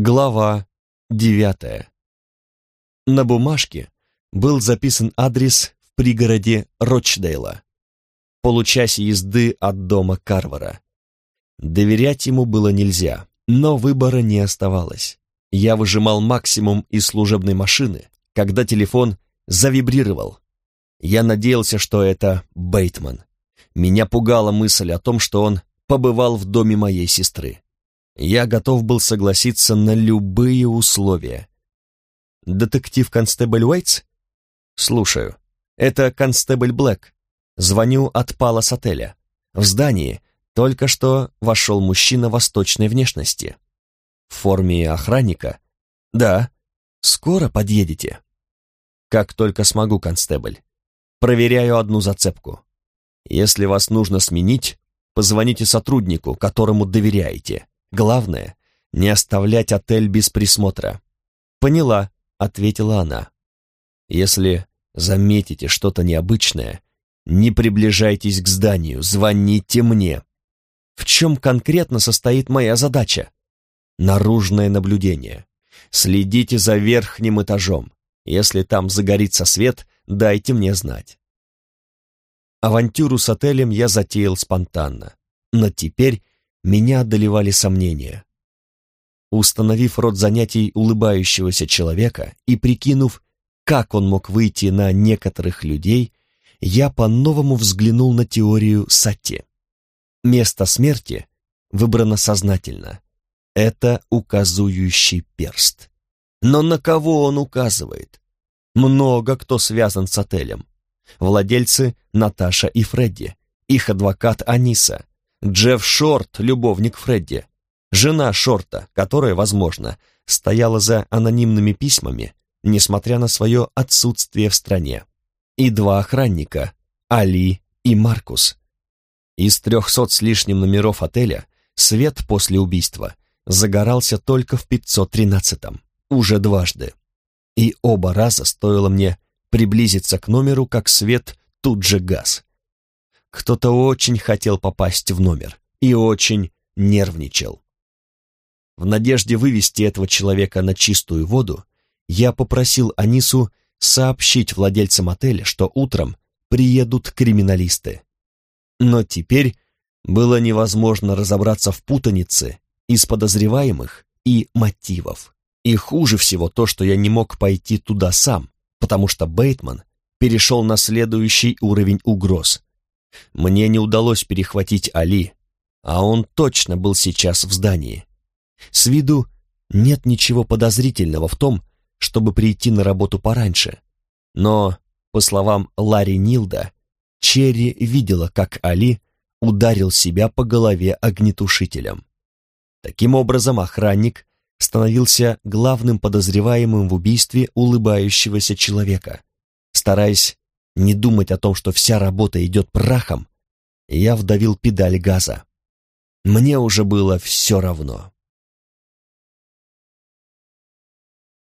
Глава девятая. На бумажке был записан адрес в пригороде Рочдейла, получасе езды от дома Карвара. Доверять ему было нельзя, но выбора не оставалось. Я выжимал максимум из служебной машины, когда телефон завибрировал. Я надеялся, что это Бейтман. Меня пугала мысль о том, что он побывал в доме моей сестры. Я готов был согласиться на любые условия. «Детектив-констебль Уэйтс?» «Слушаю. Это констебль Блэк. Звоню от Палас отеля. В здании только что вошел мужчина восточной внешности. В форме охранника? Да. Скоро подъедете?» «Как только смогу, констебль. Проверяю одну зацепку. Если вас нужно сменить, позвоните сотруднику, которому доверяете. Главное, не оставлять отель без присмотра. Поняла, ответила она. Если заметите что-то необычное, не приближайтесь к зданию, звоните мне. В чем конкретно состоит моя задача? Наружное наблюдение. Следите за верхним этажом. Если там загорится свет, дайте мне знать. Авантюру с отелем я затеял спонтанно, но теперь меня одолевали сомнения. Установив род занятий улыбающегося человека и прикинув, как он мог выйти на некоторых людей, я по-новому взглянул на теорию Сатти. Место смерти выбрано сознательно. Это указующий перст. Но на кого он указывает? Много кто связан с отелем. Владельцы Наташа и Фредди, их адвокат Аниса, Джефф Шорт, любовник Фредди, жена Шорта, которая, возможно, стояла за анонимными письмами, несмотря на свое отсутствие в стране, и два охранника, Али и Маркус. Из трехсот с лишним номеров отеля свет после убийства загорался только в 513-м, уже дважды и оба раза стоило мне приблизиться к номеру, как свет тут же газ. Кто-то очень хотел попасть в номер и очень нервничал. В надежде вывести этого человека на чистую воду, я попросил Анису сообщить владельцам отеля, что утром приедут криминалисты. Но теперь было невозможно разобраться в путанице из подозреваемых и мотивов. И хуже всего то, что я не мог пойти туда сам, потому что Бейтман перешел на следующий уровень угроз. Мне не удалось перехватить Али, а он точно был сейчас в здании. С виду нет ничего подозрительного в том, чтобы прийти на работу пораньше. Но, по словам Ларри Нилда, Черри видела, как Али ударил себя по голове огнетушителем. Таким образом, охранник становился главным подозреваемым в убийстве улыбающегося человека. Стараясь не думать о том, что вся работа идет прахом, я вдавил педаль газа. Мне уже было все равно.